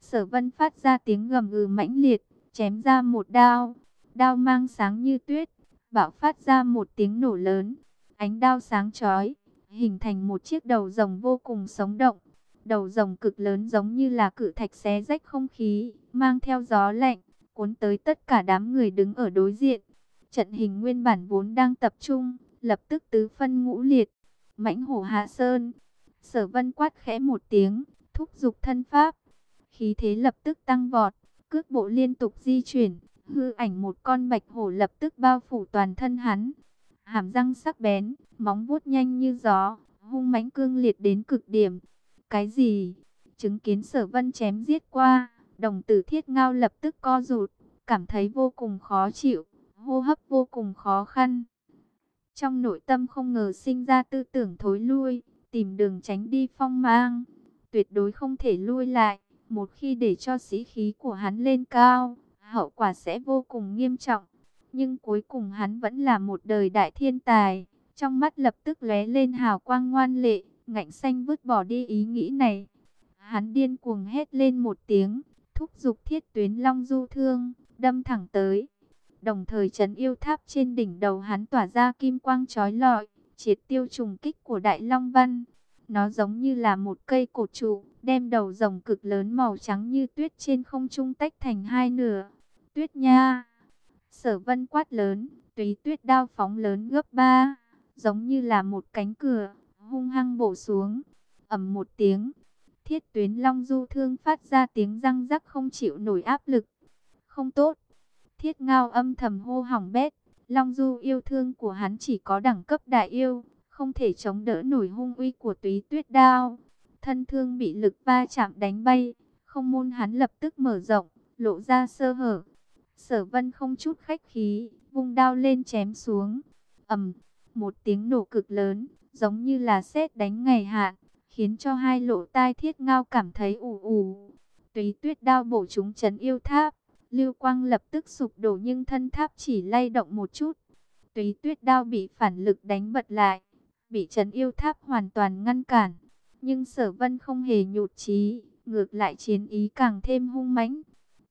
Sở vân phát ra tiếng gầm gừ mãnh liệt, chém ra một đao. Đao mang sáng như tuyết, bạo phát ra một tiếng nổ lớn. Ánh đao sáng chói, hình thành một chiếc đầu rồng vô cùng sống động. Đầu rồng cực lớn giống như là cự thạch xé rách không khí, mang theo gió lạnh, cuốn tới tất cả đám người đứng ở đối diện. Trận hình nguyên bản vốn đang tập trung, lập tức tứ phân ngũ liệt, mãnh hổ hạ sơn. Sở vân quát khẽ một tiếng, thúc giục thân pháp. Khí thế lập tức tăng vọt, cước bộ liên tục di chuyển, hư ảnh một con bạch hổ lập tức bao phủ toàn thân hắn. Hàm răng sắc bén, móng vuốt nhanh như gió, hung mãnh cương liệt đến cực điểm. Cái gì? Chứng kiến sở vân chém giết qua, đồng tử thiết ngao lập tức co rụt, cảm thấy vô cùng khó chịu, hô hấp vô cùng khó khăn. Trong nội tâm không ngờ sinh ra tư tưởng thối lui, tìm đường tránh đi phong mang. Tuyệt đối không thể lui lại, một khi để cho sĩ khí của hắn lên cao, hậu quả sẽ vô cùng nghiêm trọng. Nhưng cuối cùng hắn vẫn là một đời đại thiên tài, trong mắt lập tức lóe lên hào quang ngoan lệ, ngạnh xanh vứt bỏ đi ý nghĩ này. Hắn điên cuồng hét lên một tiếng, thúc giục thiết tuyến long du thương, đâm thẳng tới. Đồng thời chấn yêu tháp trên đỉnh đầu hắn tỏa ra kim quang chói lọi, triệt tiêu trùng kích của Đại Long Văn. Nó giống như là một cây cột trụ, đem đầu rồng cực lớn màu trắng như tuyết trên không trung tách thành hai nửa. Tuyết nha! Sở vân quát lớn, tùy tuyết đao phóng lớn gấp ba, giống như là một cánh cửa, hung hăng bổ xuống. ầm một tiếng, thiết tuyến long du thương phát ra tiếng răng rắc không chịu nổi áp lực. Không tốt! Thiết ngao âm thầm hô hỏng bét. Long du yêu thương của hắn chỉ có đẳng cấp đại yêu, không thể chống đỡ nổi hung uy của túy tuyết đao. Thân thương bị lực va chạm đánh bay, không môn hắn lập tức mở rộng, lộ ra sơ hở. Sở vân không chút khách khí, vung đao lên chém xuống. ầm, một tiếng nổ cực lớn, giống như là sét đánh ngày hạn, khiến cho hai lỗ tai thiết ngao cảm thấy ù ù. Túy tuyết đao bổ chúng chấn yêu tháp, lưu quang lập tức sụp đổ nhưng thân tháp chỉ lay động một chút. Túy tuyết đao bị phản lực đánh bật lại, bị chấn yêu tháp hoàn toàn ngăn cản. Nhưng sở vân không hề nhụt chí, ngược lại chiến ý càng thêm hung mãnh.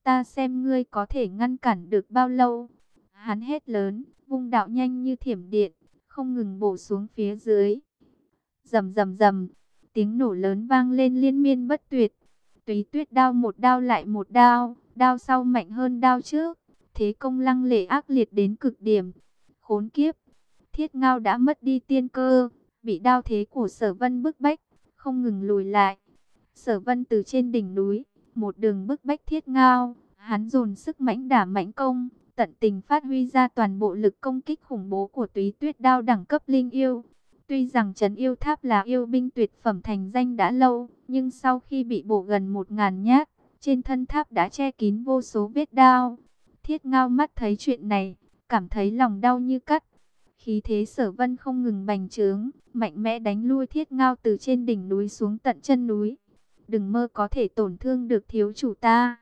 Ta xem ngươi có thể ngăn cản được bao lâu. Hắn hét lớn, vung đạo nhanh như thiểm điện, không ngừng bổ xuống phía dưới. Rầm rầm rầm, tiếng nổ lớn vang lên liên miên bất tuyệt. Túy tuyết đao một đao lại một đao, đao sau mạnh hơn đao trước. Thế công lăng lệ ác liệt đến cực điểm. Khốn kiếp, thiết ngao đã mất đi tiên cơ, bị đao thế của sở vân bức bách, không ngừng lùi lại. Sở vân từ trên đỉnh núi, một đường bức bách thiết ngao, hắn dồn sức mãnh đả mãnh công, tận tình phát huy ra toàn bộ lực công kích khủng bố của túy tuyết đao đẳng cấp linh yêu. Tuy rằng trấn yêu tháp là yêu binh tuyệt phẩm thành danh đã lâu, nhưng sau khi bị bổ gần một ngàn nhát, trên thân tháp đã che kín vô số vết đao. Thiết ngao mắt thấy chuyện này, cảm thấy lòng đau như cắt. Khí thế sở vân không ngừng bành trướng, mạnh mẽ đánh lui thiết ngao từ trên đỉnh núi xuống tận chân núi. Đừng mơ có thể tổn thương được thiếu chủ ta.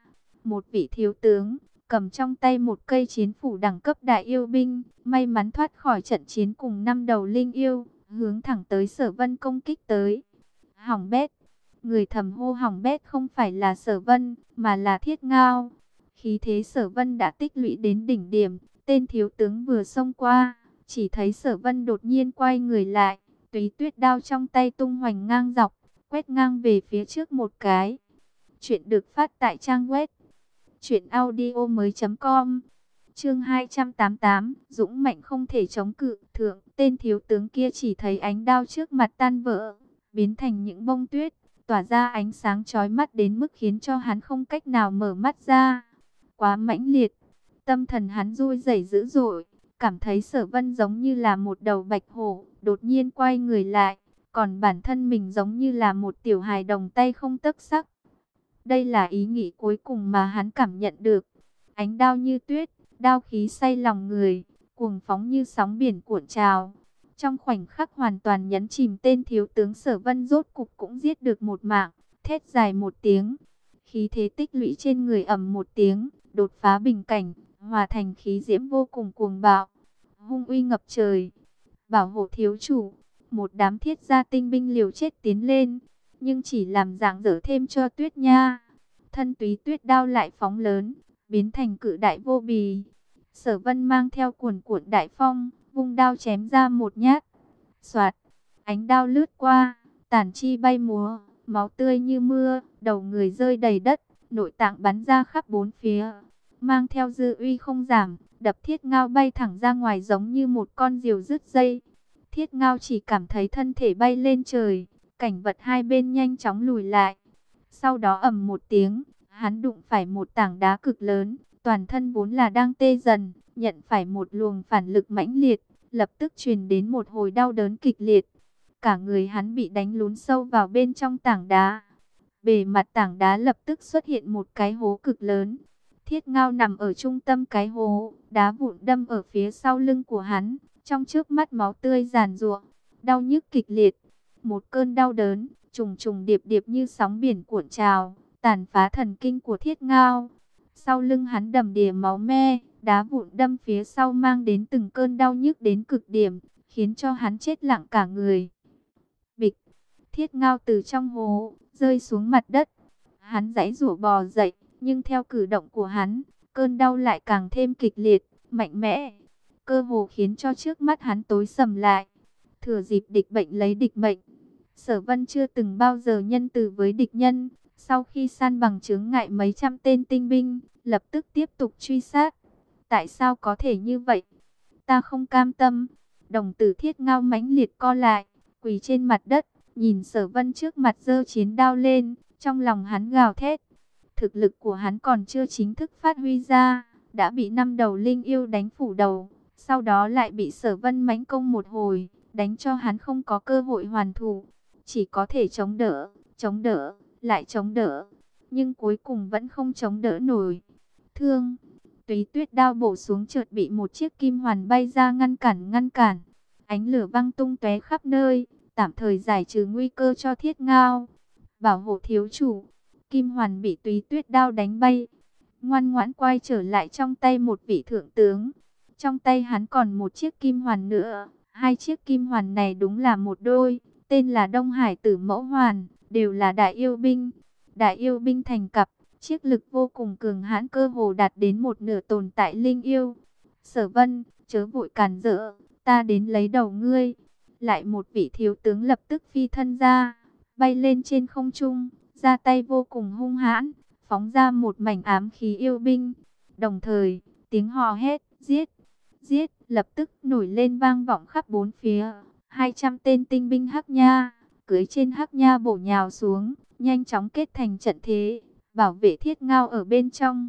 Một vị thiếu tướng, cầm trong tay một cây chiến phủ đẳng cấp đại yêu binh, may mắn thoát khỏi trận chiến cùng năm đầu linh yêu, hướng thẳng tới sở vân công kích tới. Hỏng bét, người thầm hô hỏng bét không phải là sở vân, mà là thiết ngao. Khí thế sở vân đã tích lũy đến đỉnh điểm, tên thiếu tướng vừa xông qua, chỉ thấy sở vân đột nhiên quay người lại, túy tuyết đao trong tay tung hoành ngang dọc, quét ngang về phía trước một cái. Chuyện được phát tại trang web truyệnaudiomoi.com. Chương 288 Dũng mạnh không thể chống cự, Thượng, tên thiếu tướng kia chỉ thấy ánh đao trước mặt tan vỡ, Biến thành những bông tuyết, Tỏa ra ánh sáng chói mắt đến mức khiến cho hắn không cách nào mở mắt ra Quá mãnh liệt, Tâm thần hắn rui rẩy dữ dội, Cảm thấy sở vân giống như là một đầu bạch hổ, Đột nhiên quay người lại còn bản thân mình giống như là một tiểu hài đồng tay không tấc sắc đây là ý nghĩ cuối cùng mà hắn cảm nhận được. Ánh đao như tuyết, đao khí say lòng người, cuồng phóng như sóng biển cuộn trào. Trong khoảnh khắc hoàn toàn nhấn chìm tên thiếu tướng sở vân rốt cục cũng giết được một mạng, thét dài một tiếng. Khí thế tích lũy trên người ầm một tiếng, đột phá bình cảnh, hòa thành khí diễm vô cùng cuồng bạo, hung uy ngập trời. Bảo hộ thiếu chủ, một đám thiết gia tinh binh liều chết tiến lên, nhưng chỉ làm dạng dở thêm cho tuyết nha. Thân túy tuyết đao lại phóng lớn, biến thành cự đại vô bì. Sở vân mang theo cuồn cuộn đại phong, vung đao chém ra một nhát. Xoạt, ánh đao lướt qua, tàn chi bay múa, máu tươi như mưa, đầu người rơi đầy đất, nội tạng bắn ra khắp bốn phía. Mang theo dư uy không giảm, đập thiết ngao bay thẳng ra ngoài giống như một con diều rứt dây. Thiết ngao chỉ cảm thấy thân thể bay lên trời, cảnh vật hai bên nhanh chóng lùi lại. Sau đó ầm một tiếng, hắn đụng phải một tảng đá cực lớn, toàn thân vốn là đang tê dần, nhận phải một luồng phản lực mãnh liệt, lập tức truyền đến một hồi đau đớn kịch liệt. Cả người hắn bị đánh lún sâu vào bên trong tảng đá. Bề mặt tảng đá lập tức xuất hiện một cái hố cực lớn. Thiết ngao nằm ở trung tâm cái hố, đá vụn đâm ở phía sau lưng của hắn, trong trước mắt máu tươi giàn ruộng, đau nhức kịch liệt. Một cơn đau đớn, trùng trùng điệp điệp như sóng biển cuộn trào, tàn phá thần kinh của thiết ngao. Sau lưng hắn đầm đìa máu me, đá vụn đâm phía sau mang đến từng cơn đau nhức đến cực điểm, khiến cho hắn chết lặng cả người. Bịch, thiết ngao từ trong hố, rơi xuống mặt đất. Hắn giãy rủa bò dậy, nhưng theo cử động của hắn, cơn đau lại càng thêm kịch liệt, mạnh mẽ. Cơ hồ khiến cho trước mắt hắn tối sầm lại. Thừa dịp địch bệnh lấy địch mệnh, Sở Vân chưa từng bao giờ nhân từ với địch nhân, sau khi san bằng chướng ngại mấy trăm tên tinh binh, lập tức tiếp tục truy sát. Tại sao có thể như vậy? Ta không cam tâm. Đồng tử thiết ngao mãnh liệt co lại, quỳ trên mặt đất, nhìn sở vân trước mặt giơ chiến đao lên, trong lòng hắn gào thét. Thực lực của hắn còn chưa chính thức phát huy ra, đã bị năm đầu linh yêu đánh phủ đầu, sau đó lại bị sở vân mãnh công một hồi, đánh cho hắn không có cơ hội hoàn thủ chỉ có thể chống đỡ, chống đỡ, lại chống đỡ, nhưng cuối cùng vẫn không chống đỡ nổi. Thương, túy tuyết đao bổ xuống chợt bị một chiếc kim hoàn bay ra ngăn cản ngăn cản. Ánh lửa văng tung tóe khắp nơi, tạm thời giải trừ nguy cơ cho thiết ngao. Bảo hộ thiếu chủ, kim hoàn bị túy tuyết đao đánh bay. Ngoan ngoãn quay trở lại trong tay một vị thượng tướng. Trong tay hắn còn một chiếc kim hoàn nữa. Hai chiếc kim hoàn này đúng là một đôi, tên là Đông Hải Tử Mẫu Hoàn, đều là đại yêu binh. Đại yêu binh thành cặp, chiếc lực vô cùng cường hãn cơ hồ đạt đến một nửa tồn tại linh yêu. Sở vân, chớ vội cản rỡ, ta đến lấy đầu ngươi. Lại một vị thiếu tướng lập tức phi thân ra, bay lên trên không trung, ra tay vô cùng hung hãn, phóng ra một mảnh ám khí yêu binh. Đồng thời, tiếng hò hét, giết, giết, lập tức nổi lên vang vọng khắp bốn phía. 200 tên tinh binh hắc nha, cưới trên hắc nha bổ nhào xuống, nhanh chóng kết thành trận thế, bảo vệ thiết ngao ở bên trong.